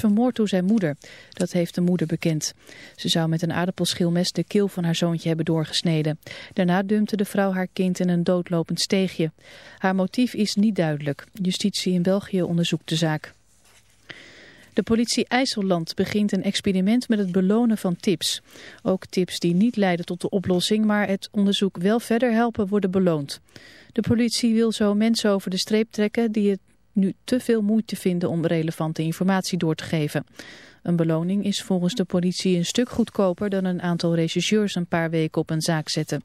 vermoord door zijn moeder. Dat heeft de moeder bekend. Ze zou met een aardappelschilmes de keel van haar zoontje hebben doorgesneden. Daarna dumpte de vrouw haar kind in een doodlopend steegje. Haar motief is niet duidelijk. Justitie in België onderzoekt de zaak. De politie IJsselland begint een experiment met het belonen van tips. Ook tips die niet leiden tot de oplossing, maar het onderzoek wel verder helpen, worden beloond. De politie wil zo mensen over de streep trekken die het nu te veel moeite vinden om relevante informatie door te geven. Een beloning is volgens de politie een stuk goedkoper dan een aantal rechercheurs een paar weken op een zaak zetten.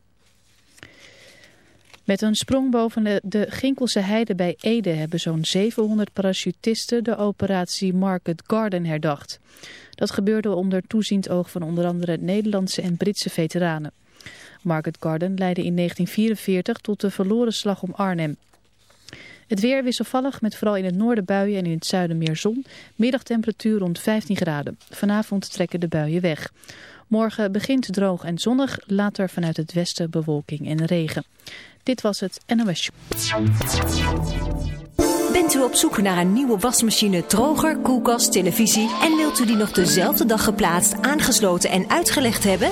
Met een sprong boven de, Ginkelse heide bij Ede hebben zo'n 700 parachutisten de operatie Market Garden herdacht. Dat gebeurde onder toeziend oog van onder andere Nederlandse en Britse veteranen. Market Garden leidde in 1944 tot de verloren slag om Arnhem. Het weer wisselvallig met vooral in het noorden buien en in het zuiden meer zon. Middagtemperatuur rond 15 graden. Vanavond trekken de buien weg. Morgen begint droog en zonnig, later vanuit het westen bewolking en regen. Dit was het NOS Bent u op zoek naar een nieuwe wasmachine, droger, koelkast, televisie... en wilt u die nog dezelfde dag geplaatst, aangesloten en uitgelegd hebben?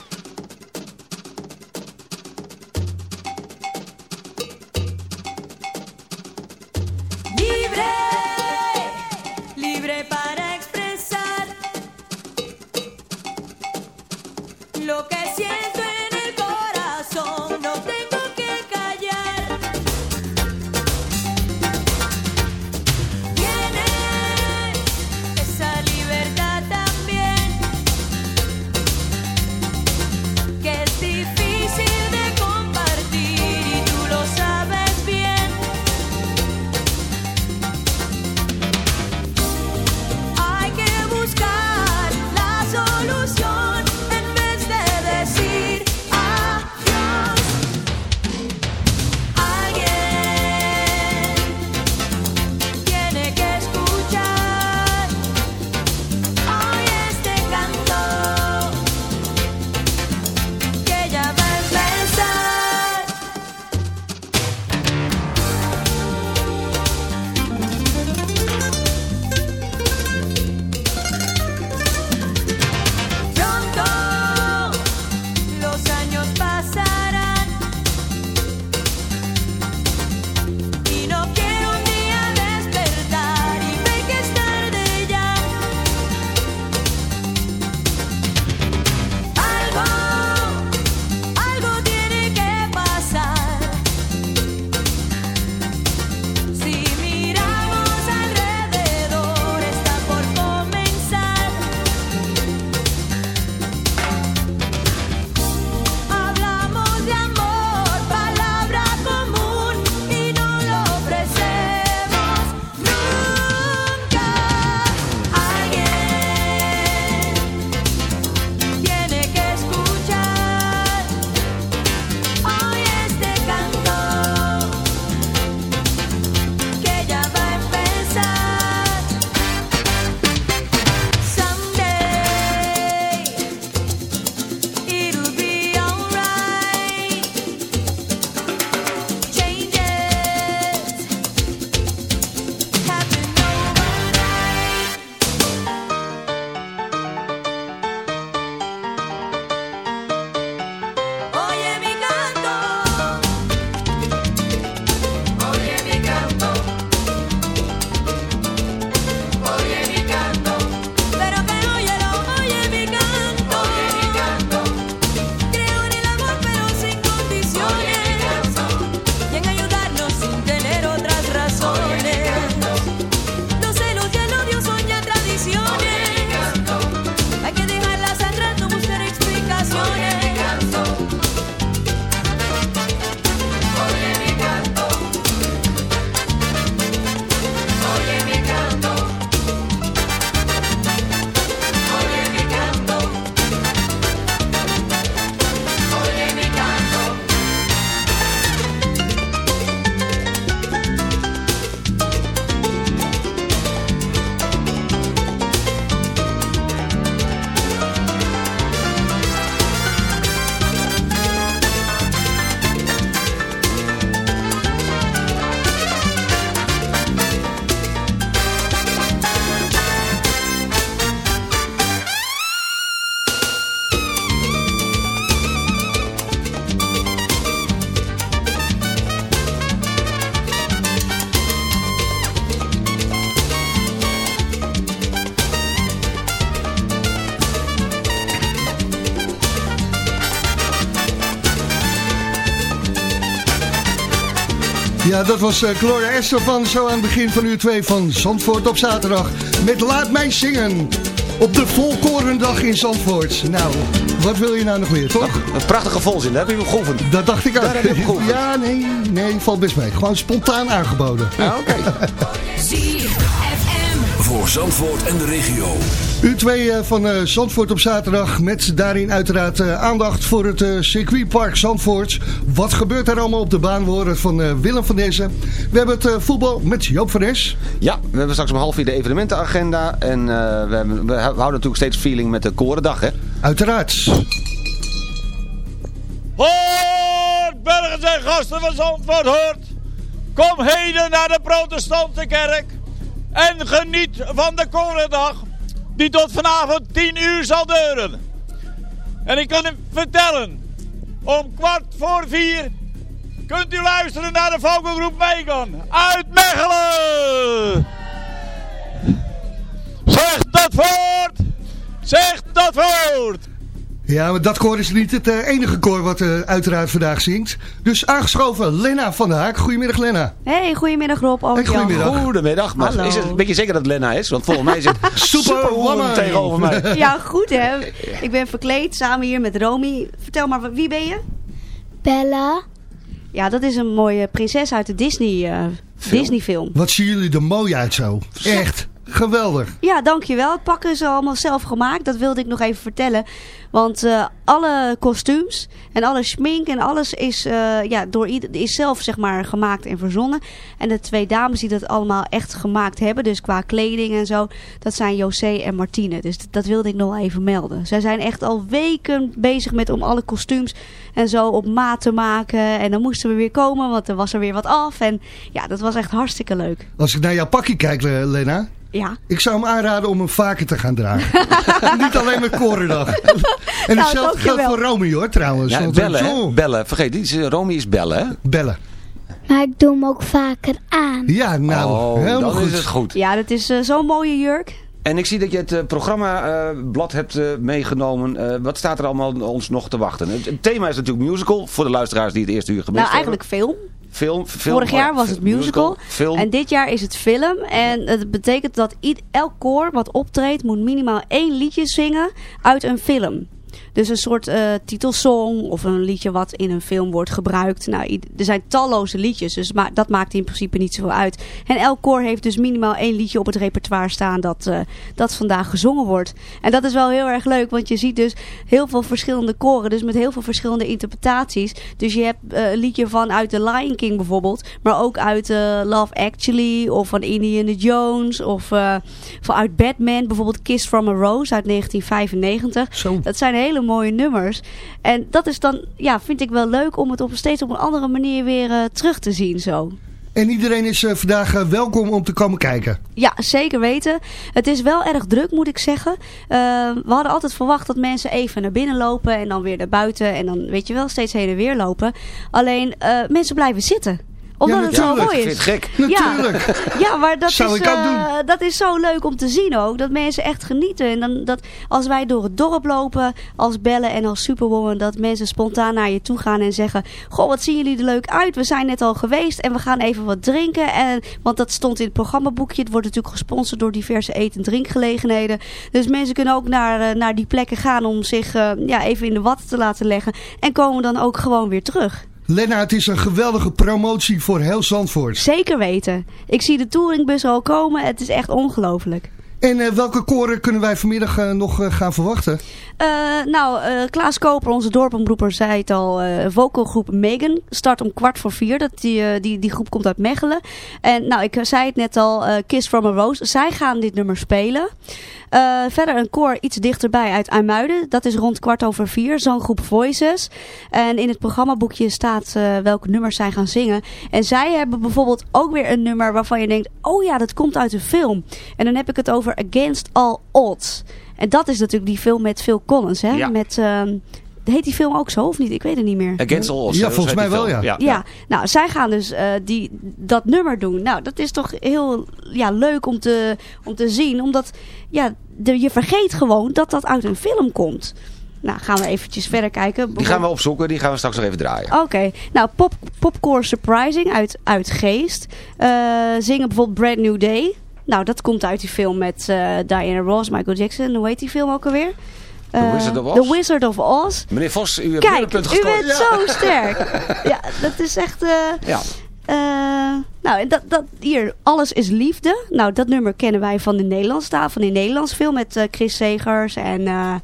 Ja, dat was uh, Gloria Esther van zo aan het begin van uur 2 van Zandvoort op zaterdag. Met Laat mij zingen. Op de volkorendag in Zandvoort. Nou, wat wil je nou nog meer, toch? Een prachtige volzin, daar heb je geoefend. Dat dacht ik ook. Ja, nee, nee, valt best mee. Gewoon spontaan aangeboden. Ja, oké. Voor Zandvoort en de regio. U twee eh, van uh, Zandvoort op zaterdag met daarin uiteraard uh, aandacht voor het circuitpark Zandvoort. Wat gebeurt er allemaal op de baan? We van Willem van Dezen. We hebben het voetbal met Joop van Nes. Ja, we hebben straks om half vier de evenementenagenda. En we, hebben, we, houden natuurlijk steeds feeling met de Korendag, hè? Uiteraard. Hoort, burgers en gasten van Zandvoort, hoort. Kom heden naar de protestante kerk. En geniet van de Korendag die tot vanavond 10 uur zal duren. En ik kan u vertellen, om kwart voor vier kunt u luisteren naar de vogelgroep Megan uit Mechelen. Zeg dat voort! Zeg dat voort! Ja, maar dat koor is niet het uh, enige koor wat uh, uiteraard vandaag zingt. Dus aangeschoven Lena van der Haak. Goedemiddag Lena. Hey, goedemiddag Rob. Hey, goedemiddag. Goedemiddag. Maar is het een beetje zeker dat het Lena is? Want volgens mij zit Superwoman tegenover mij. Ja, goed hè. Ik ben verkleed samen hier met Romy. Vertel maar, wie ben je? Bella. Ja, dat is een mooie prinses uit de Disney, uh, Disney film. Wat zien jullie er mooi uit zo. Echt. Geweldig. Ja, dankjewel. Het pakken is allemaal zelf gemaakt. Dat wilde ik nog even vertellen. Want uh, alle kostuums en alle schmink en alles is, uh, ja, door is zelf zeg maar, gemaakt en verzonnen. En de twee dames die dat allemaal echt gemaakt hebben, dus qua kleding en zo, dat zijn José en Martine. Dus dat wilde ik nog even melden. Zij zijn echt al weken bezig met om alle kostuums en zo op maat te maken. En dan moesten we weer komen, want er was er weer wat af. En ja, dat was echt hartstikke leuk. Als ik naar jouw pakje kijk, Lena... Ja. Ik zou hem aanraden om hem vaker te gaan dragen. Niet alleen met Korendag. En nou, hetzelfde geldt voor Romy hoor trouwens. Ja, bellen, hè? bellen. Vergeet niet, Romy is bellen hè? Bellen. Maar ik doe hem ook vaker aan. Ja, nou, oh, helemaal goed. is het goed. Ja, dat is uh, zo'n mooie jurk. En ik zie dat je het uh, programmablad hebt uh, meegenomen. wat staat er allemaal ons nog te wachten? Het, het, thema is natuurlijk musical, voor de luisteraars die het eerste uur gemist nou, hebben. Nou, eigenlijk film. Film, film, Vorig jaar was het musical. En dit jaar is het film. En het betekent dat elk koor wat optreedt moet minimaal één liedje zingen uit een film. Dus een soort uh, titelsong of een liedje wat in een film wordt gebruikt. Nou, er zijn talloze liedjes, dus ma dat maakt in principe niet zoveel uit. En elk koor heeft dus minimaal één liedje op het repertoire staan dat, uh, dat vandaag gezongen wordt. En dat is wel heel erg leuk, want je ziet dus heel veel verschillende koren, dus met heel veel verschillende interpretaties. Dus je hebt uh, een liedje van uit The Lion King bijvoorbeeld, maar ook uit Love Actually of van Indiana Jones of van uit Batman, bijvoorbeeld Kiss from a Rose uit 1995. Zo. Dat zijn hele mooie nummers. En dat is dan, ja, vind ik wel leuk om het op steeds op een andere manier weer uh, terug te zien zo. En iedereen is uh, vandaag uh, welkom om te komen kijken. Ja, zeker weten. Het is wel erg druk, moet ik zeggen. we hadden altijd verwacht dat mensen even naar binnen lopen en dan weer naar buiten. En dan, weet je wel, steeds heen en weer lopen. Alleen, mensen blijven zitten omdat ja, het zo mooi is. Vind het gek. Natuurlijk. Ja, ja maar dat Zou is, ik uh, dat is zo leuk om te zien ook. Dat mensen echt genieten. En dan, dat als wij door het dorp lopen als bellen en als superwoman. Dat mensen spontaan naar je toe gaan en zeggen. Goh, wat zien jullie er leuk uit. We zijn net al geweest en we gaan even wat drinken. En, want dat stond in het programmaboekje. Het wordt natuurlijk gesponsord door diverse eten- en drinkgelegenheden. Dus mensen kunnen ook naar, uh, naar die plekken gaan om zich uh, ja, even in de watten te laten leggen. En komen dan ook gewoon weer terug. Lena, het is een geweldige promotie voor heel Zandvoort. Zeker weten. Ik zie de touringbus al komen. Het is echt ongelooflijk. En uh, welke koren kunnen wij vanmiddag uh, nog uh, gaan verwachten? Nou, Klaas Koper, onze dorpomroeper, zei het al. vocalgroep Megan start om kwart voor vier. Dat die, die, die groep komt uit Mechelen. En nou, ik zei het net al, Kiss from a Rose. Zij gaan dit nummer spelen. Verder een koor iets dichterbij uit IJmuiden. Dat is rond kwart over vier. Zanggroep Voices. En in het programmaboekje staat welke nummers zij gaan zingen. En zij hebben bijvoorbeeld ook weer een nummer waarvan je denkt... Oh ja, dat komt uit een film. En dan heb ik het over Against All Odds. En dat is natuurlijk die film met Phil Collins. Hè? Ja. Met... Uh, Heet die film ook zo of niet? Ik weet het niet meer. Against All Odds. Ja, volgens mij wel, ja. ja. Ja, nou, zij gaan dus uh, die, dat nummer doen. Nou, dat is toch heel ja, leuk om te, om te zien. Omdat, ja, de, je vergeet gewoon dat dat uit een film komt. Nou, gaan we eventjes verder kijken. Die gaan we opzoeken, die gaan we straks nog even draaien. Oké, nou Pop, Popcorn Surprising uit, uit Geest. Eh, zingen bijvoorbeeld Brand New Day. Nou, dat komt uit die film met eh, Diana Ross, Michael Jackson. Hoe heet die film ook alweer? The Eh, Wizard of Oz? The Wizard of Oz. Meneer Vos, u hebt Kijk, punt u gescoord. bent zo sterk. Ja, dat is echt... eh, Ja. nou, en dat, dat, hier, Alles is Liefde. Nou, dat nummer kennen wij van de Nederlandstaal, van die Nederlands film met Chris Segers en... eh,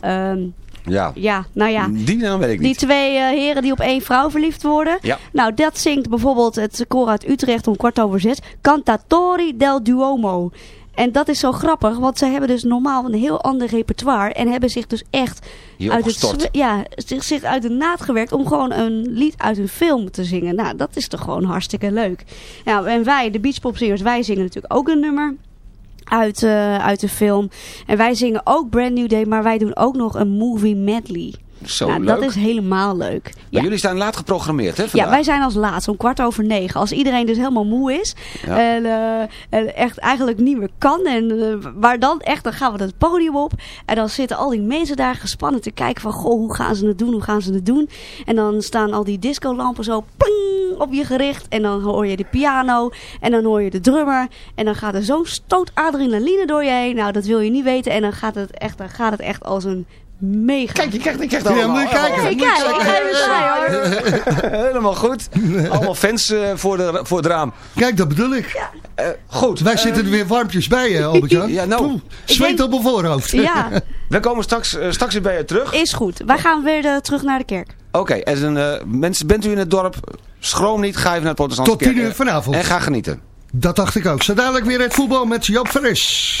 ehm, Ja. ja, nou ja. Die naam weet ik Die niet. twee eh, heren die op één vrouw verliefd worden. Ja. Nou, dat zingt bijvoorbeeld het koor uit Utrecht om kwart over zes. Cantatori del Duomo. En dat is zo grappig, want zij hebben dus normaal een heel ander repertoire. En hebben zich dus echt Hier uit, het, ja, zich, zich uit de naad gewerkt om gewoon een lied uit een film te zingen. Nou, dat is toch gewoon hartstikke leuk. Nou, en wij, de beachpopzingers, wij zingen natuurlijk ook een nummer uit, eh, uit de film. En wij zingen ook Brand New Day, maar wij doen ook nog een movie medley. Zo nou, leuk. dat is helemaal leuk. Ja. jullie staan laat geprogrammeerd, hè? Ja, vandaag? wij zijn als laatste om kwart over negen. Als iedereen dus helemaal moe is Ja. en, eh, en echt eigenlijk niet meer kan. En, eh, maar dan echt, dan gaan we het podium op. En dan zitten al die mensen daar gespannen te kijken van... Goh, hoe gaan ze het doen? Hoe gaan ze het doen? En dan staan al die discolampen zo pling, op je gericht. En dan hoor je de piano. En dan hoor je de drummer. En dan gaat er zo'n stoot adrenaline door je heen. Nou, dat wil je niet weten. En dan gaat het echt, dan gaat het echt als een mega... Kijk, je krijgt, je krijgt Ja, allemaal... moet je kijken. Hey, moet je kijk, kijken. ik ga even saai, hoor. Helemaal goed. Allemaal fans eh, voor, de, voor het raam. Kijk, dat bedoel ik. Eh, goed. Wij zitten er weer warmpjes bij, hè, Albert-Jan. Ja, nou. Poeh, Zweet op mijn voorhoofd. Ja, We komen straks, eh, straks weer bij je terug. is goed. Wij gaan weer terug naar de kerk. Oké, en eh, mensen, bent u in het dorp? Schroom niet, ga even naar het protestantse Tot tien kerk, uur vanavond. En ga genieten. Dat dacht ik ook. Zo dadelijk weer het voetbal met Joop Fris.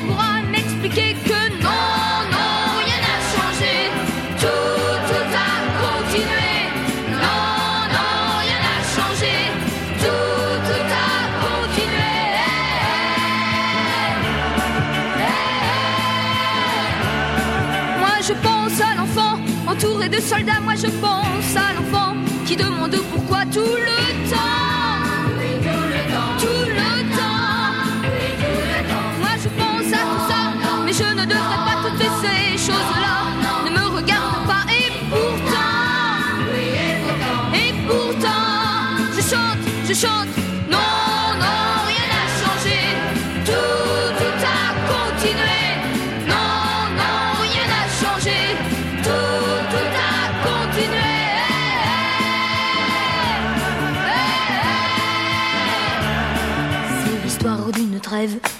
Pourra m'expliquer que non, non, rien n'a changé. Tout, tout a continué. Non, non, rien n'a changé. Tout, tout a continué. Moi je pense à l'enfant entouré de soldats. Moi je pense à l'enfant qui demande pourquoi tout le temps. Je ne devrais pas toutes ces choses-là.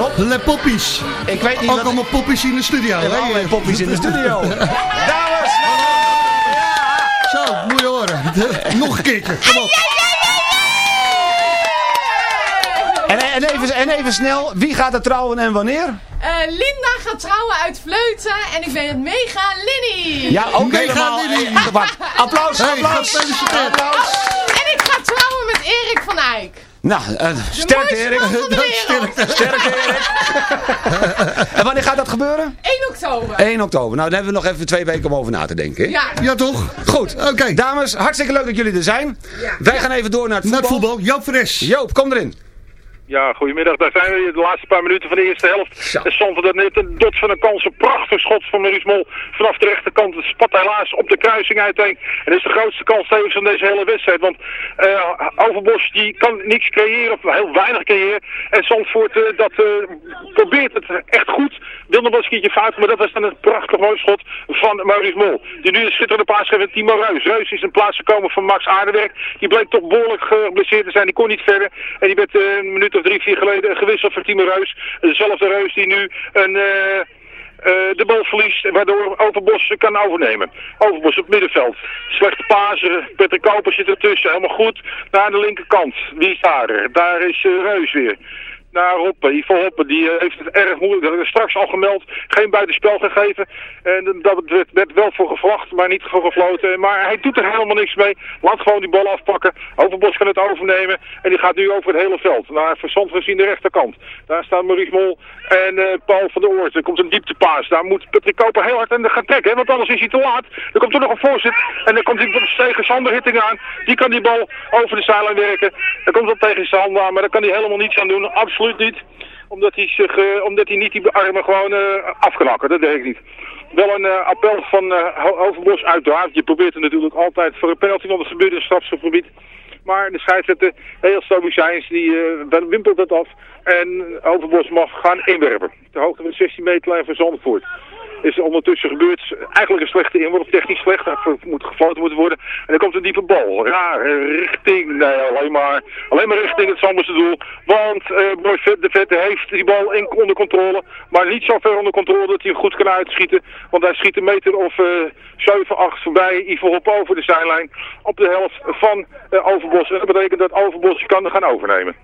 Rob, Le poppies. ik weet niet Ook wat... allemaal poppies in de studio. En allerlei poppies in de studio. Dames! Zo, moet je horen. Nog een keer. Kom op. En, en, even, en even snel, wie gaat er trouwen en wanneer? Eh, Linda gaat trouwen uit Vleuten en ik ben het mega Linny. Ja, ook Mega helemaal. Linny. applaus, Hey, applaus. gefeliciteerd. applaus. En ik ga trouwen met Erik van Eyck. Nou, eh, sterkte Erik. wereld. Sterkte Erik. en wanneer gaat dat gebeuren? 1 oktober. 1 oktober. Nou, dan hebben we nog even twee weken om over na te denken. hè? Ja. Ja, toch? Goed, Oké. dames, hartstikke leuk dat jullie er zijn. Wij gaan even door naar het Naar het voetbal. voetbal. Joop Fres. Joop, kom erin. Ja, goedemiddag. Daar zijn we. De laatste paar minuten van de eerste helft. En stond dat net een dot van een kans. Een prachtig schot van Maurice Mol. Vanaf de rechterkant. Het spat helaas op de kruising uiteen. En dat is de grootste kans tevens van deze hele wedstrijd. Want eh, Overbos die kan niks creëren. Of heel weinig creëren. En Zandvoort eh, dat eh, probeert het echt goed. Wil nog wel eens een keertje fout. Maar dat was dan een prachtig mooi schot van Maurice Mol. Die nu een schitterende paas geeft aan Timo Reus. Reus is in plaats gekomen van Max Aardewerk. Die bleek toch behoorlijk geblesseerd te zijn. Die kon niet verder. En die werd een minuut of drie, vier geleden gewisseld voor Timo Reus. Dezelfde Reus die nu een... eh, eh, de bal verliest, waardoor Overbos kan overnemen. Overbos op middenveld. Slechte pasen, Patrick Koper zit ertussen, helemaal goed. Naar de linkerkant, wie is daar? Daar is eh, Reus weer. Naar Hoppen, Ivo Hoppen, die eh, heeft het erg moeilijk. Dat is straks al gemeld, geen buitenspel gegeven. En dat werd, wel voor gevlacht, maar niet voor gefloten. Maar hij doet er helemaal niks mee. Laat gewoon die bal afpakken. Overbos kan het overnemen. En die gaat nu over het hele veld. Naar Verzand gezien de rechterkant. Daar staan Maurice Mol en eh, Paul van der Oort. Er komt een dieptepaas. Daar moet Patrick Koper heel hard aan gaan trekken. Want anders is hij te laat. Er komt er nog een voorzet. En dan komt hij tegen Sander Hitting aan. Die kan die bal over de zijlijn werken. Dan komt dat tegen handen aan. Maar daar kan hij helemaal niets aan doen. Niet. Omdat hij, zich, eh, omdat hij niet die armen gewoon eh af kan hakken. Dat deed ik niet. Wel een eh, appel van Overbos uiteraard. Je probeert er natuurlijk altijd voor een penalty, want het gebeurt in het strafschopgebied. Maar de scheidsrechter, heel stoïcijns, die wimpelt het af. En Overbos mag gaan inwerpen. De hoogte van 16 meter lijn van Zandvoort. Is er ondertussen gebeurd. Eigenlijk een slechte inworp, technisch slecht. Er moet gefloten moeten worden. En dan komt een diepe bal. Raar, richting, nee, alleen maar, alleen maar richting het Zandvoortse doel. Want Vet- de Vette heeft die bal in, onder controle. Maar niet zo ver onder controle dat hij hem goed kan uitschieten. Want hij schiet een meter of eh 7, 8 voorbij. Ivo Hop over de zijlijn. Op de helft van eh, Overbos. En dat betekent dat Overbos kan gaan overnemen.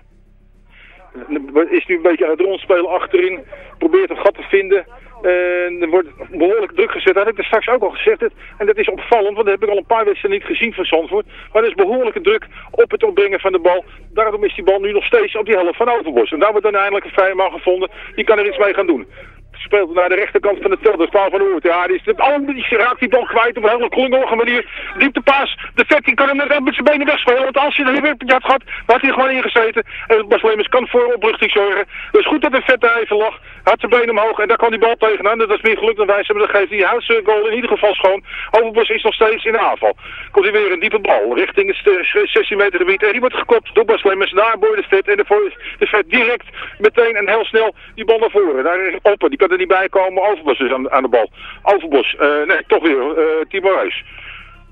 Is nu een beetje aan het rondspelen achterin. Probeert een gat te vinden. En er wordt behoorlijk druk gezet. Dat heb ik er straks ook al gezegd. En dat is opvallend, want dat heb ik al een paar wedstrijden niet gezien van Zandvoort. Maar er is behoorlijke druk op het opbrengen van de bal. Daarom is die bal nu nog steeds op die helft van Overbos. En daar wordt dan eindelijk een vrije man gevonden. Die kan er iets mee gaan doen. Speelt naar de rechterkant van het veld. Van Oort. Ja, die, is, oh, die raakt die bal kwijt op een hele klungelige manier. Dieptepaas. De vet die kan hem net met zijn benen wegspelen. Want als hij er weer had gehad, had hij er gewoon ingezeten. En Bas Lemmers kan voor opluchting zorgen. Is goed dat de vet daar lag. Had zijn benen omhoog en daar kwam die bal tegenaan. Dat is meer geluk dan wijs. Maar dat geeft die houtse goal in ieder geval schoon. Overbos is nog steeds in de aanval. Komt hij weer een diepe bal richting het eh, 16 meter gebied. En die wordt gekopt door Bas Lemmers naar Boy de Vet. En de, de direct meteen en heel snel die bal naar voren. Daar is. Die kan er niet bij komen. Overbos is aan, aan de bal. Overbos. eh, nee, toch weer. eh Timo Reus.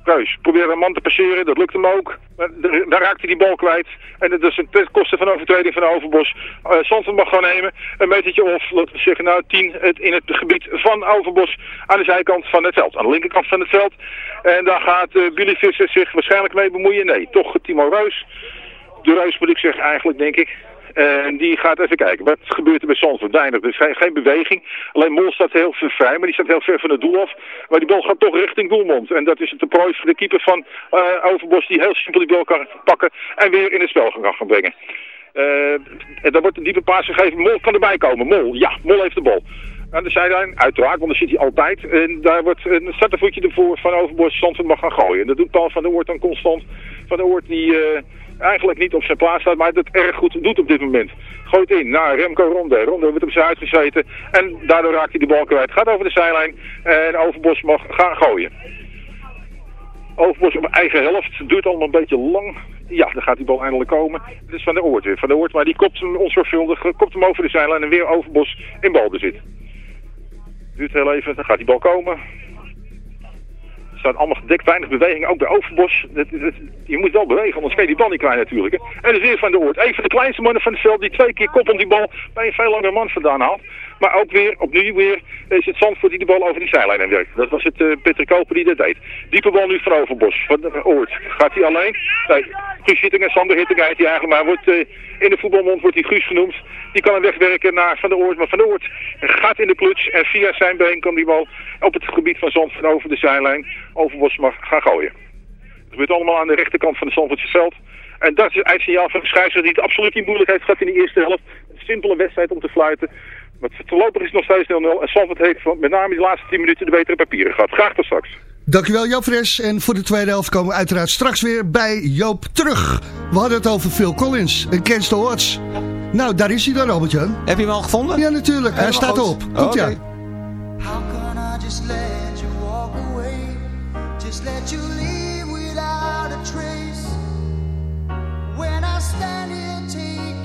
Reus probeert een man te passeren, dat lukt hem ook. Daar raakt hij die bal kwijt. En dat is ten koste van overtreding van Overbos. Uh, mag gewoon nemen. Een metertje of, laten we zeggen, nou 10 het, in het gebied van Overbos. Aan de zijkant van het veld. Aan de linkerkant van het veld. En daar gaat eh, Billy Visser zich waarschijnlijk mee bemoeien. Nee, toch Timo Reus. De Reus moet ik zeggen eigenlijk, denk ik. En die gaat even kijken. Wat gebeurt er bij Zandvoort? Weinig. Is geen, beweging. Alleen Mol staat heel ver vrij, maar die staat heel ver van het doel af. Maar die bal gaat toch richting doelmond. En dat is het prooi voor de keeper van eh, Overbos die heel simpel die bal kan pakken en weer in het spel kan gaan brengen. Eh, en dan wordt een diepe paas gegeven. Mol kan erbij komen. Mol, ja, Mol heeft de bal. Aan de zijlijn, uiteraard, want daar zit hij altijd. En daar wordt een startervoetje ervoor van Overbos Zandvoort mag gaan gooien. En dat doet Paul van der Oort dan constant. Van der Oort die... eh, eigenlijk niet op zijn plaats staat, maar dat erg goed doet op dit moment. Gooit in naar Remco Ronde. Ronde wordt op zijn uitgezeten en daardoor raakt hij de bal kwijt. Gaat over de zijlijn en Overbos mag gaan gooien. Overbos op eigen helft, duurt allemaal een beetje lang. Ja, dan gaat die bal eindelijk komen. Het is Van de Oort weer. Van de Oort, maar die kopt hem onzorgvuldig, kopt hem over de zijlijn en weer Overbos in balbezit. Duurt heel even, dan gaat die bal komen staat allemaal gedekt, weinig beweging, ook bij Overbos. Je moet wel bewegen, anders kan die bal niet kwijt natuurlijk. En dus weer Van de Oort, even de kleinste man van het veld die twee keer kop op die bal bij een veel langer man vandaan haalt. Maar ook weer, opnieuw weer, is het Zandvoort die de bal over die zijlijn heen werkt. Dat was het uh, Peter Koper die dat deed. Diepe bal nu van Overbos, van uh, Oort. Gaat hij alleen? Nee, Guus Hittinger, Sander Hittinger heet hij eigenlijk, maar wordt, in de voetbalmond wordt hij Guus genoemd. Die kan hem wegwerken naar Van de Oort, maar Van de Oort gaat in de kluts en via zijn been kan die bal op het gebied van Zandvoort over de zijlijn Overbos mag gaan gooien. Het gebeurt allemaal aan de rechterkant van het Zandvoortse veld. En dat is het eindsignaal van de scheidsrechter die het absoluut niet moeilijk heeft gehad in de eerste helft. Een simpele wedstrijd om te fluiten. Maar voorlopig is het nog steeds 0-0. En Zandvoort heeft met name die laatste 10 minuten de betere papieren gehad. Graag tot straks. Dankjewel Joop Fres. En voor de tweede helft komen we uiteraard straks weer bij Joop terug. We hadden het over Phil Collins en the Odds. Nou, daar is hij dan, Robert-Jan. Heb je hem al gevonden? Ja, natuurlijk. Hij staat erop. Komt oh, ja. okay. How can I just let you walk away? Just let you leave without a trace. When I stand here taking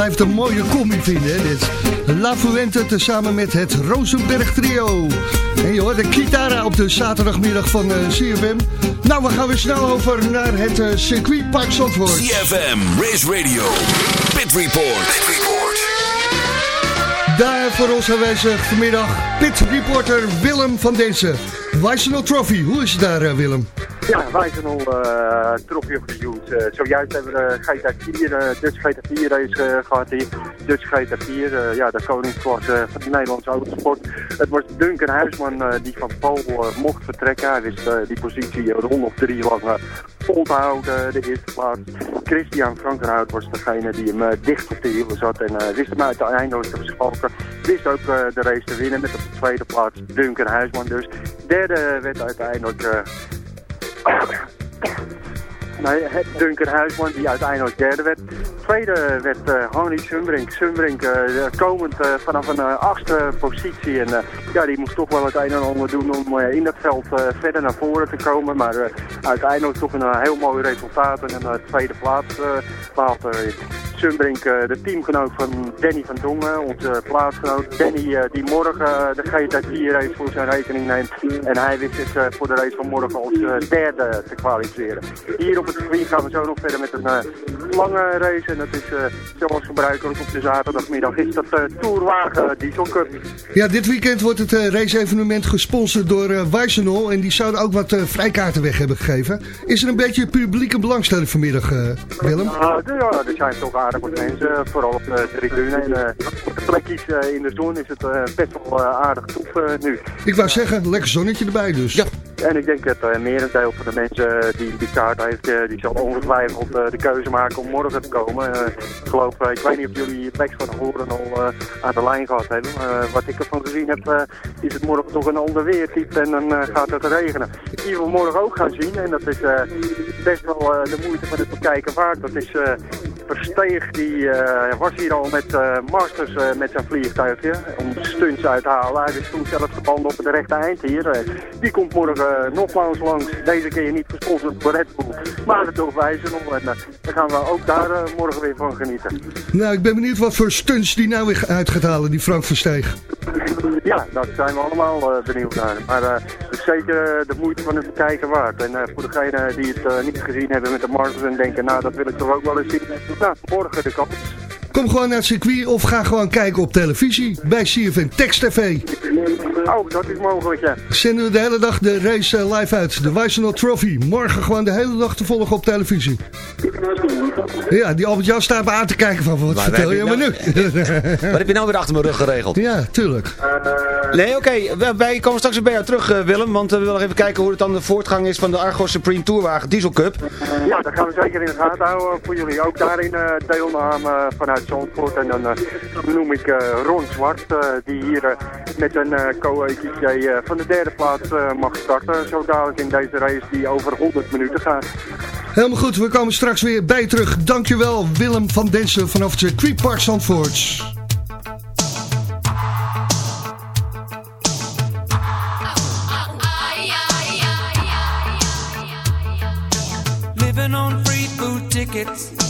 Blijft een mooie combi vinden, hè, dit. La Fuente tezamen met het Rosenberg Trio. En je hoort de Kitara op de zaterdagmiddag van eh CFM. Nou, we gaan weer snel over naar het eh, circuitpark Zandvoort. CFM, Race Radio, Pit Report. Daar voor ons aanwezig vanmiddag pit reporter Willem van Densen. Weissenal Trophy, hoe is het daar eh, Willem? Ja, wij zijn al uh, the youth. Uh, zojuist hebben we de GT4, uh, Dutch GT4 race uh, gehad hier. Dutch GT4, uh, ja, de koningsklasse van de Nederlandse autosport. Het was Duncan Huisman die van Pool mocht vertrekken. Hij wist die positie rond of drie lang vol te houden, de eerste plaats. Christian Frankenhout was degene die hem dicht op de hielen zat en wist hem uiteindelijk te verschalken. Wist ook de race te winnen met op de tweede plaats Duncan Huisman dus. Derde werd uiteindelijk... Yeah. Nee, het Duncan Huisman die uiteindelijk derde werd. Tweede werd uh, Honey Sumbrink. Sumbrink uh, komend uh, vanaf een achtste positie. En ja, die moest toch wel het een en ander doen om in het veld verder naar voren te komen. Maar uiteindelijk toch een heel mooi resultaat en een tweede plaats behaald. Sumbrink, de teamgenoot van Danny van Dongen, onze plaatsgenoot. Danny die morgen de GT4 race voor zijn rekening neemt. En hij wist zich voor de race van morgen als derde te kwalificeren. Hier op het circuit gaan we zo nog verder met een uh, lange race. En dat is uh, zoals gebruikelijk op de zaterdagmiddag is dat uh, Tourwagen Diesel Cup. Ja, dit weekend wordt het race-evenement gesponsord door uh, Weisenol. En die zouden ook wat vrijkaarten weg hebben gegeven. Is er een beetje publieke belangstelling vanmiddag, Willem? ja, er zijn toch aardig wat mensen. Vooral op de tribune. En op de plekjes in de zon is het best wel aardig toef nu. Ik wou zeggen, lekker zonnetje erbij dus. Ja. En ik denk dat uh, merendeel van de mensen die die kaart heeft, uh, die zal ongetwijfeld uh, de keuze maken om morgen te komen. ik geloof, ik weet niet of jullie Lex van Horen al aan de lijn gehad hebben. wat ik ervan gezien heb, is het morgen toch een ander weertype en dan gaat het regenen. Die we morgen ook gaan zien, en dat is best wel de moeite van het bekijken waard. Dat is Versteeg, die was hier al met Masters met zijn vliegtuigje om stunts uit te halen. Hij is toen zelfs geband op het rechte eind hier. die komt morgen uh, nogmaals langs. Deze keer niet gesponsord door Red Bull, maar het toch wijzen om. En uh, dan gaan we ook daar uh, morgen weer van genieten. Nou, ik ben benieuwd wat voor stunts die nou weer uit gaat halen, die Frank Versteeg. Ja, dat zijn we allemaal benieuwd naar. Maar het is zeker de moeite van het bekijken waard. En voor degenen die het niet gezien hebben met de Masters en denken, nou dat wil ik toch ook wel eens zien. Nou, morgen de kans. Kom gewoon naar het circuit of ga gewoon kijken op televisie bij CFN Text TV. Oh, dat is mogelijk, ja. Zenden we de hele dag de race live uit. De Weissenal Trophy. Morgen gewoon de hele dag te volgen op televisie. Ja, die Albert-Jan staat me aan te kijken van wat vertel je me nu? Wat heb je nou weer achter mijn rug geregeld? Ja, tuurlijk. Nee, oké. Okay. Wij komen straks weer bij jou terug, Willem. Want we willen nog even kijken hoe het dan de voortgang is van de Argos Supreme Tourwagen Diesel Cup. Ja, dat gaan we zeker in de gaten houden voor jullie. Ook daarin deelname vanuit Zandvoort. En dan uh, noem ik uh, Ron Zwart, die hier met een co-equipier van de derde plaats mag starten. Zo dadelijk in deze race die over 100 minuten gaat. Helemaal goed, we komen straks weer bij terug. Dankjewel Willem van Densen vanaf het circuitpark Zandvoort. Living on free food tickets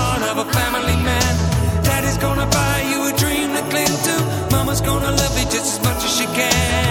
love you just as much as she can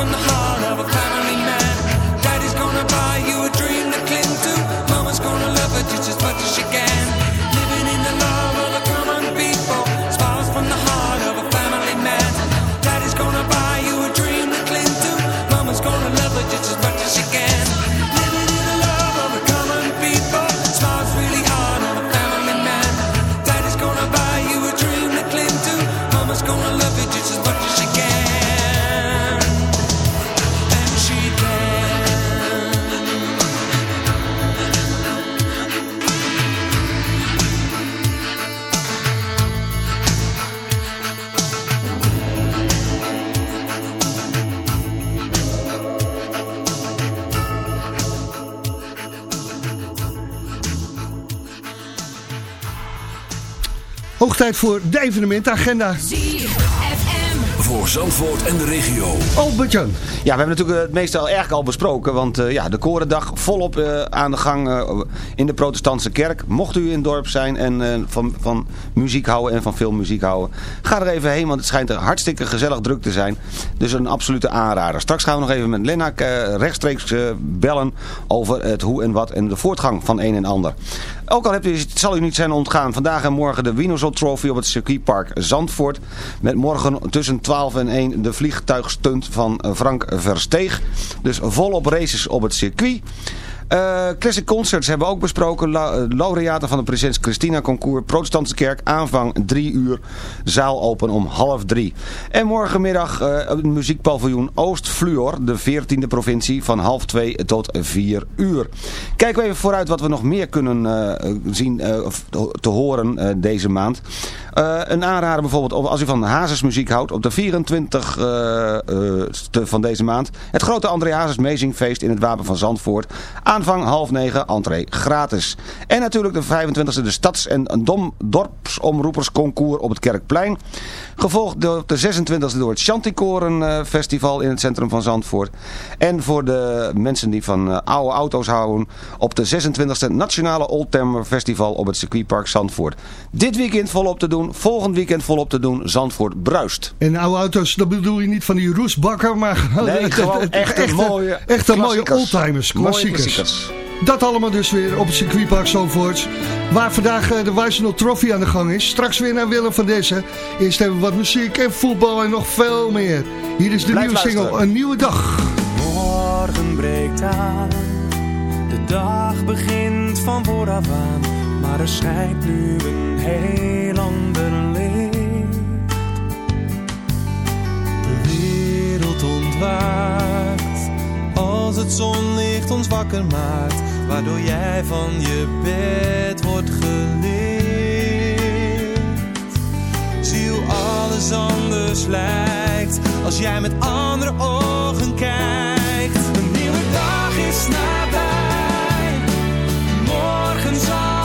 From the heart tijd voor de evenementagenda. Voor Zandvoort en de regio. Albert-Jan. Ja, we hebben natuurlijk het meeste al erg al besproken. Want eh, ja, de Korendag volop eh, aan de gang eh, in de protestantse kerk. Mocht u in het dorp zijn en eh, van, van muziek houden en van veel muziek houden. Ga er even heen, want het schijnt er hartstikke gezellig druk te zijn. Dus een absolute aanrader. Straks gaan we nog even met Lena eh, rechtstreeks eh, bellen over het hoe en wat en de voortgang van een en ander. Ook al hebt u, het zal u niet zijn ontgaan. Vandaag en morgen de Wienersel Trophy op het circuitpark Zandvoort. Met morgen tussen 12 en 1 de vliegtuigstunt van Frank Versteeg. Dus volop races op het circuit. Eh, Classic Concerts hebben we ook besproken. La eh, laureaten van de Prinses Christina Concours. Protestantse Kerk. Aanvang 3 uur. Zaal open om half 3. En morgenmiddag het muziekpaviljoen Oost-Fluor. De 14e provincie. Van half 2 tot 4 uur. Kijken we even vooruit wat we nog meer kunnen zien of te horen deze maand. Een aanrader bijvoorbeeld als u van Hazes muziek houdt. Op de 24 eh, eh, ste- van deze maand. Het grote André Hazes Amazingfeest in het Wapen van Zandvoort. Aanvang half negen, entree gratis. En natuurlijk de 25e de Stads- en Dom Dorpsomroepersconcours op het Kerkplein. Gevolgd door de 26e door het Chanticoren eh, Festival in het centrum van Zandvoort. En voor de mensen die van eh, oude auto's houden op de 26e Nationale Oldtimer Festival op het circuitpark Zandvoort. Dit weekend volop te doen, volgend weekend volop te doen, Zandvoort bruist. En oude auto's, dat bedoel je niet van die roestbakker, maar Nee, gewoon mooie echte mooie klassiekers. oldtimers, Mooie klassiekers. Dat allemaal dus weer op het circuitpark Zandvoort. Waar vandaag eh, de Wijzenol Trophy aan de gang is. Straks weer naar Willem van Dessen. Eerst hebben we wat muziek en voetbal en nog veel meer. Hier is de Blijf nieuwe single. Een Nieuwe Dag. Morgen breekt aan, de dag begint van vooraf aan, maar er schijnt nu een heel ander licht. De wereld ontwaakt, als het zonlicht ons wakker maakt, waardoor jij van je bed wordt gelicht. Zie hoe alles anders lijkt als jij met andere ogen kijkt. Een nieuwe dag is nabij. Morgen zal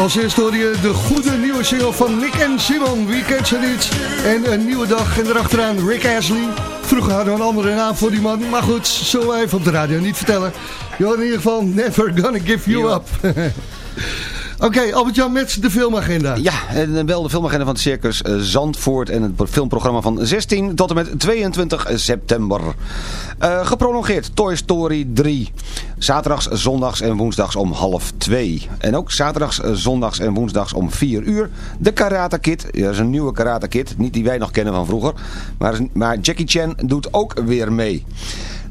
Als eerste hoor je de goede nieuwe single van Nick en Simon, Weekends en. En een nieuwe dag en erachteraan Rick Ashley. Vroeger hadden we een andere naam voor die man, maar goed, zullen we even op de radio niet vertellen. Je in ieder geval Never Gonna Give You Up. Oké, Albert-Jan met de filmagenda. Ja, en eh, wel de filmagenda van het Circus eh, Zandvoort en het filmprogramma van 16 tot en met 22 september. Eh, geprolongeerd Toy Story 3. Zaterdags, zondags en woensdags om half 2. En ook zaterdags, zondags en woensdags om 4 uur. De Karate Kid. Ja, dat is een nieuwe Karate Kid. Niet die wij nog kennen van vroeger. Maar, maar Jackie Chan doet ook weer mee.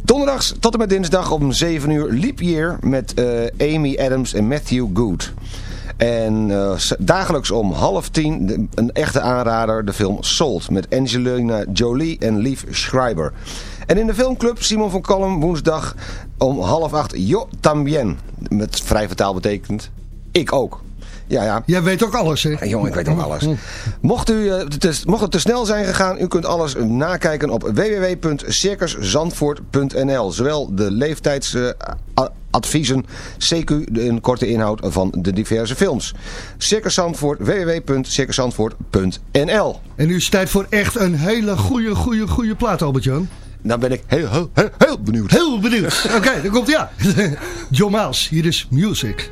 Donderdags tot en met dinsdag om 7 uur Leap Year met Amy Adams en Matthew Good. En eh, dagelijks om half tien een echte aanrader, de film Salt Met Angelina Jolie en Lief Schreiber. En in de filmclub Simon van Kolm woensdag om half acht Yo Tambien. Met vrij vertaal betekent ik ook. Ja, ja. Jij weet ook alles, hè? Ja, jongen, ik weet ook alles. Mocht, u, eh, te, mocht het te snel zijn gegaan, u kunt alles nakijken op www.circuszandvoort.nl. Zowel de leeftijdsadviezen, CQ, de een korte inhoud van de diverse films. Circus Zandvoort, www.circuszandvoort.nl. En nu is het tijd voor echt een hele goede, goede, goede plaat, Albert-Jan. Dan ben ik heel, heel, heel, heel benieuwd. Heel benieuwd. Oké, dan komt aan. John Miles, hier is Music.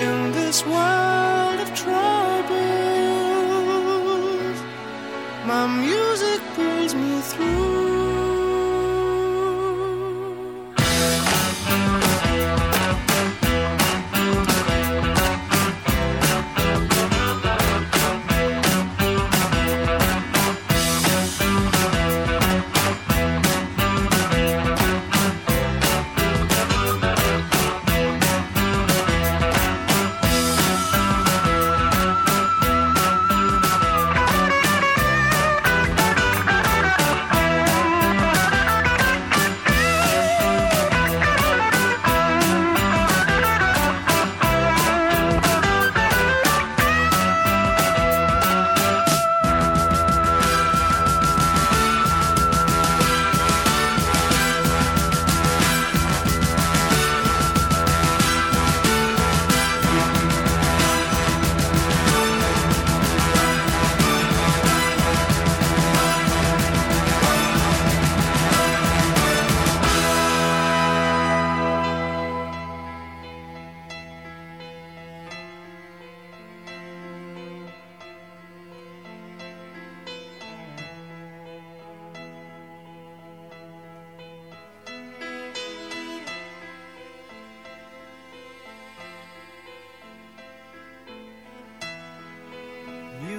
In this world of troubles, my music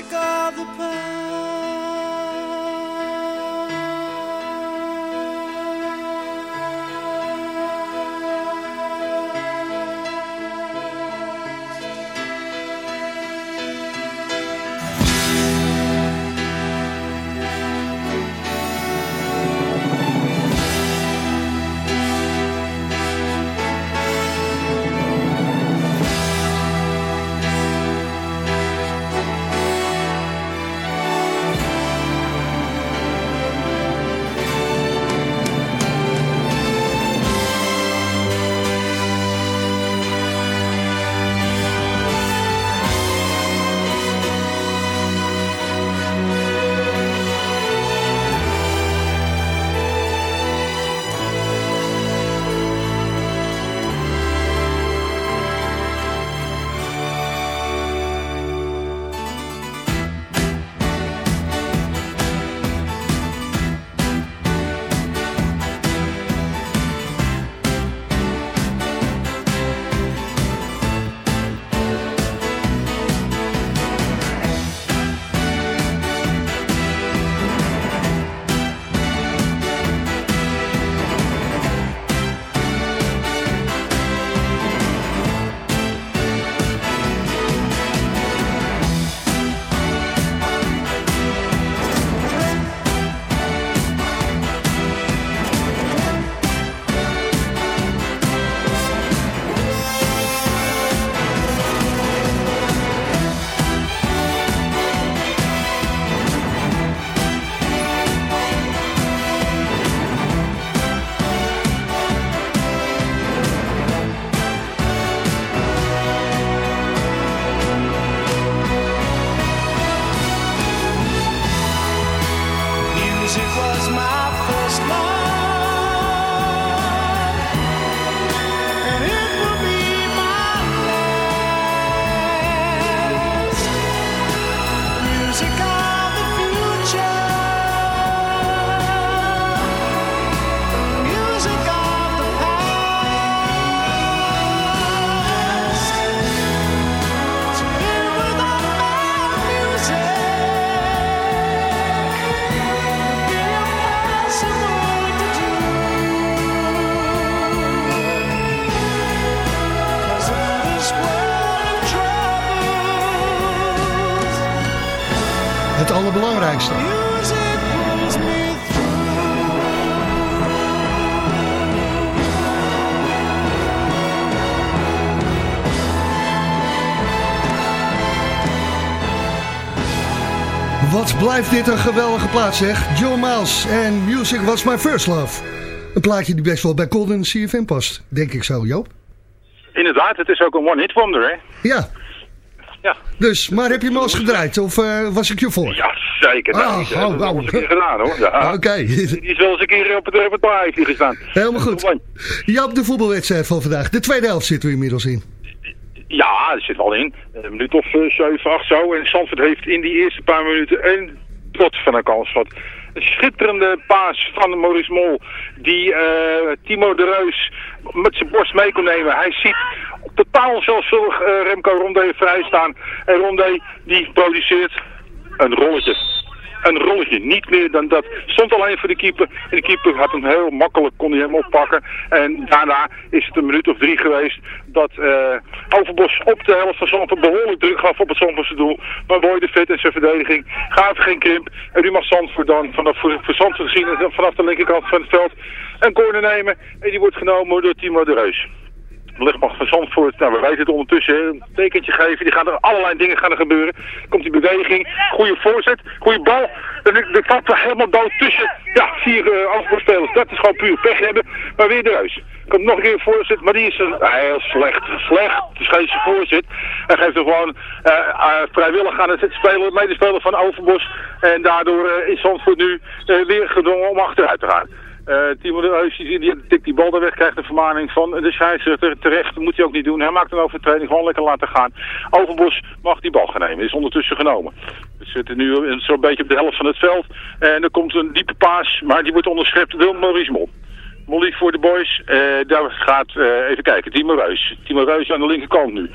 music of the Music blijft dit een geweldige plaats zeg. John Miles en Music Was My First Love. Een plaatje die best wel bij Golden CFM past. Denk ik zo, Joop. Inderdaad, het is ook een one-hit wonder, hè? Ja. Ja. Dus, maar heb je hem al eens gedraaid? Of eh, was ik je voor? Ja, zeker. Dat Ah, is, oh, dat is oh. eens een keer gedaan, hoor. Ja. Oké. Die is wel eens een keer op het repertoire heeft gestaan. Helemaal goed. Jap, de voetbalwedstrijd van vandaag. De tweede helft zitten we inmiddels in. Ja, er zit wel in. Een minuut of uh, 7, 8 zo. En Zandvoort heeft in die eerste paar minuten een tot van een kans gehad. Een schitterende paas van Maurice Mol. Die eh, Timo de Reus met zijn borst mee kon nemen. Hij ziet totaal zelfzuldig eh, Remco Rondé vrij staan. En Rondé die produceert een rolletje. Een rolletje, niet meer dan dat. Stond alleen voor de keeper. En de keeper had hem heel makkelijk, kon hij hem oppakken. En daarna is het een minuut of drie geweest dat eh, Overbos op de helft van Zandvoort behoorlijk druk gaf op het Zandvoortse doel. Maar Boy de Vet en zijn verdediging gaven geen krimp. En nu mag Zandvoort dan vanaf, voor, voor gezien vanaf de linkerkant van het veld een corner nemen. En die wordt genomen door Timo de Reus. Lichtmacht van Zandvoort, nou we weten het ondertussen, een tekentje geven, die gaan er, allerlei dingen gaan er gebeuren. Komt die beweging, goede voorzet, goede bal, en valt er helemaal dood tussen, ja, vier uh. Dat is gewoon puur pech hebben, maar weer de reus. Komt nog een keer een voorzet, maar die is een, heel slecht, slecht, is geen voorzet. Hij geeft er gewoon uh, uh, vrijwillig aan het spelen, medespeler van Overbos, en daardoor is Zandvoort nu weer gedwongen om achteruit te gaan. Uh, Timo de die, die tikt die bal daar weg, krijgt een vermaning van de scheidsrechter. Terecht, moet hij ook niet doen. Hij maakt een overtreding, gewoon lekker laten gaan. Overbos mag die bal gaan nemen, is ondertussen genomen. We zitten nu zo'n beetje op de helft van het veld. En er komt een diepe paas, maar die wordt onderschept door Maurice Mol. Molly voor de boys, uh, daar gaat, uh, even kijken, Timo Reus. Timo Reus aan de linkerkant nu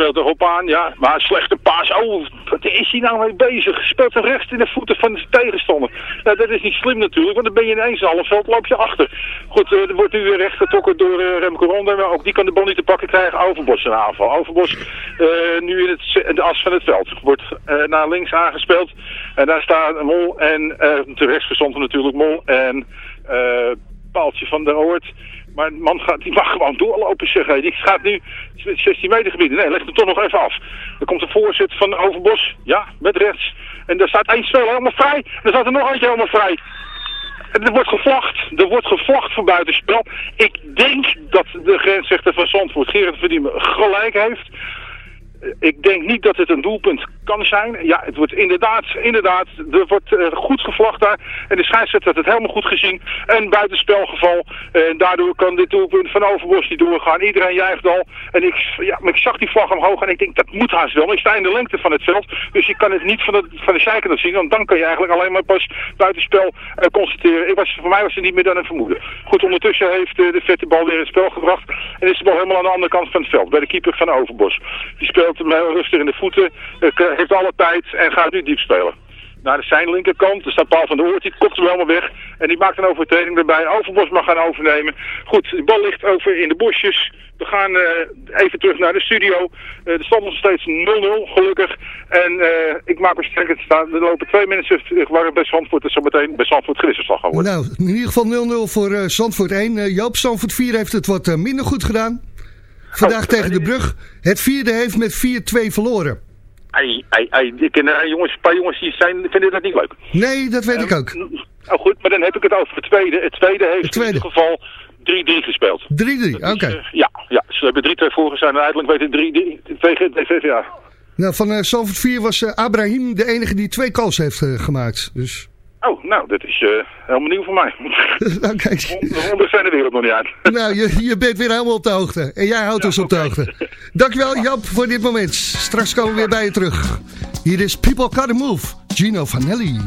speelt erop aan, ja, maar een slechte paas. Oh, wat is hij nou mee bezig? Speelt er rechts in de voeten van de tegenstander. Nou, dat is niet slim natuurlijk, want dan ben je ineens een half veld, loop je achter. Goed, er wordt nu weer recht getrokken door uh, Remco Ronde, maar ook die kan de bal niet te pakken krijgen. Overbos een aanval. Overbos uh, nu in, het, in de as van het veld. Wordt naar links aangespeeld. En daar staat Mol en terecht verstond er natuurlijk Mol en Paaltje van der Hoort. Maar de man gaat, die mag gewoon doorlopen, zeg. Die gaat nu 16 meter gebieden. Nee, leg hem toch nog even af. Er komt een voorzet van Overbos. Ja, met rechts. En daar staat één speler helemaal vrij. En er staat er nog eentje helemaal vrij. En er wordt gevlacht. Er wordt gevlacht van buitenspel. Ik denk dat de grensrechter van Zandvoort, Gerard Verdiemen, gelijk heeft. Ik denk niet dat het een doelpunt kan zijn. Ja, het wordt inderdaad, inderdaad, er wordt uh, goed gevlacht daar. En de scheidsrechter had het helemaal goed gezien. Een buitenspelgeval. En daardoor kan dit doelpunt van Overbos niet doorgaan. Iedereen juicht al. En ik, ja, maar ik zag die vlag omhoog en ik denk, dat moet haast wel. Ik sta in de lengte van het veld. Dus je kan het niet van de, van de zijkant zien. Want dan kan je eigenlijk alleen maar pas buitenspel uh, constateren. Ik was, voor mij was het niet meer dan een vermoeden. Goed, ondertussen heeft de vette bal weer in het spel gebracht. En is de bal helemaal aan de andere kant van het veld. Bij de keeper van Overbos. Die speelt heel rustig in de voeten. heeft alle tijd en gaat nu diep spelen. Naar de zijn linkerkant, er staat Paul van der Oort, die kopt hem helemaal weg. En die maakt een overtreding erbij. Overbos mag gaan overnemen. Goed, de bal ligt over in de bosjes. We gaan uh, even terug naar de studio. Uh, de stand is nog steeds 0-0, gelukkig. En ik maak me sterk te staan. Er lopen twee mensen waar bij Zandvoort het zo meteen bij Zandvoort grissenslag gaan worden. Nou, in ieder geval 0-0 voor Zandvoort 1. Joop, Zandvoort 4 heeft het wat minder goed gedaan. Vandaag oh, tegen de brug. Het vierde heeft met 4-2 verloren. Ei, ei, ei. Jongens, een paar jongens die zijn, vinden dat niet leuk. Nee, dat weet um, ik ook. Oh goed, maar dan heb ik het over het tweede. Het tweede heeft het tweede. in ieder geval 3-3 gespeeld. 3-3, oké. Okay. Uh, ja, ja, ze hebben 3-2 voorgestaan en uiteindelijk weten 3 tegen VVA. Nou, van uh, Salford 4 was uh, Abraham de enige die twee calls heeft uh, gemaakt. Dus nou, dat is eh, helemaal nieuw voor mij. nou, kijk. De zijn de wereld nog niet uit. Nou, je, je bent weer helemaal op de hoogte. En jij houdt ons op de hoogte. Dankjewel Jap voor dit moment. Straks komen we weer bij je terug. Hier is People Gotta Move, Gino Vanelli.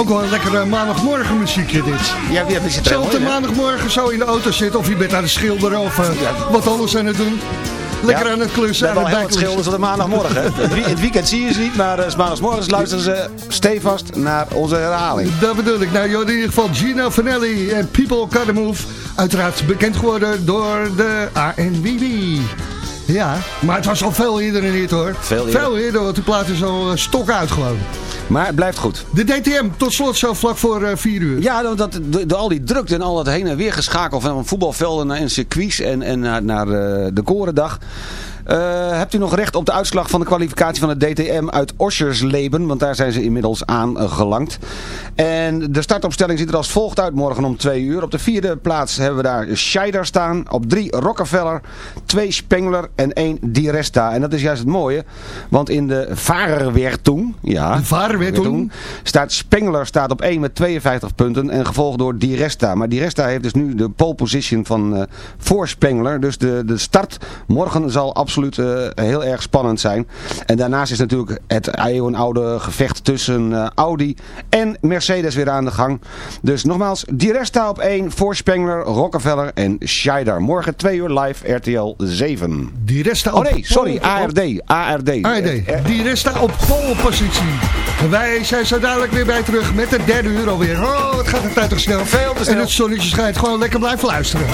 Ook wel een lekkere maandagmorgen muziekje dit. Ja, in, hè? maandagmorgen zo in de auto zitten of je bent aan het schilderen of eh, wat anders aan het doen. Lekker Ja. aan het klussen. We hebben al heel het wat schilders op de maandagmorgen. Het weekend zie je ze niet, maar uh, maandagsmorgens luisteren ze stevast naar onze herhaling. Dat bedoel ik. Nou, joh, in ieder geval Gino Vanelli en People Gotta Move. Uiteraard bekend geworden door de ANWB. Ja, maar het was al veel eerder hit hoor. Veel eerder. eerder, want die plaat is al eh, stok uit gewoon. Maar het blijft goed. De DTM, tot slot zo vlak voor eh, 4 uur. Ja, dat, dat, de, de- al die drukte en al dat heen en weer geschakel van voetbalvelden naar en circuits en, en naar, naar eh, de Korendag. Eh, hebt u nog recht op de uitslag van de kwalificatie van het DTM uit Oschersleben? Want daar zijn ze inmiddels aan eh, gelangt. En de startopstelling ziet er als volgt uit morgen om 2 uur. Op de vierde plaats hebben we daar Scheider staan. Op drie Rockefeller, twee Spengler en één Di Resta. En dat is juist het mooie. Want in de Varenwertung, ja, Varenwertung. Staat Spengler staat op 1 met 52 punten. En gevolgd door Di Resta. Maar Di Resta heeft dus nu de pole position van eh voor Spengler. Dus de, de start morgen zal absoluut eh, heel erg spannend zijn. En daarnaast is natuurlijk het eeuwenoude gevecht tussen eh, Audi en Mercedes weer aan de gang. Dus nogmaals, Di Resta op 1 voor Spengler, Rockefeller en Scheider. Morgen 2 uur live RTL 7. Die resta Oh nee, sorry, ARD. ARD. ARD. Die resta op polpositie. En wij zijn zo dadelijk weer bij terug met de derde uur alweer. Oh, het gaat de tijd toch snel. Veel te snel. En het zonnetje schijnt gewoon lekker blijven luisteren.